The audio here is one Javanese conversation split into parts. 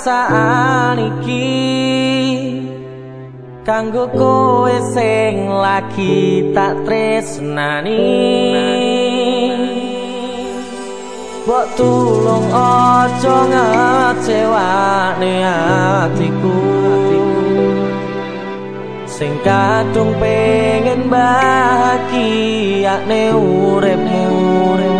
perasaan iki kanggo kowe sing lagi tak tresnani. Bok tulung aja ngecewane atiku. Sing kadung pengen bahagia ne uripmu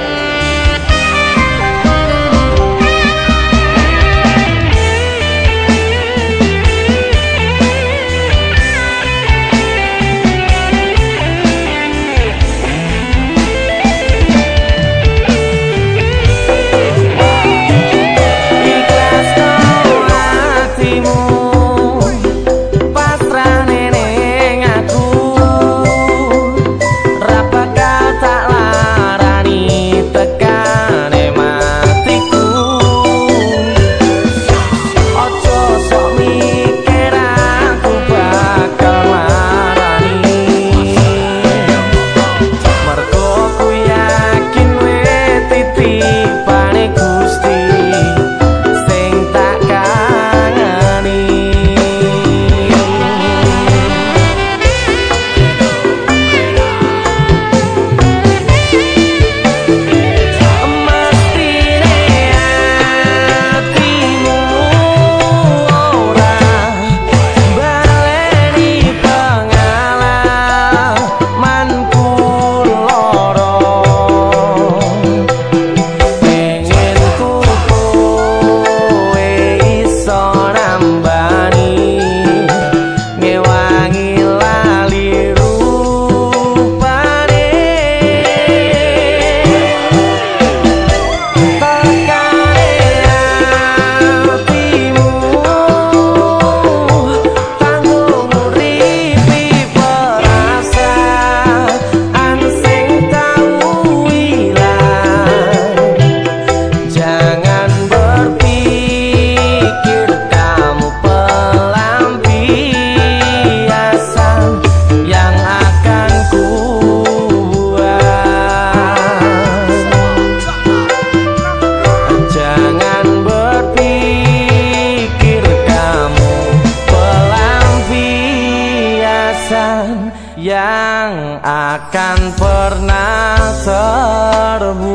akan pernah terbu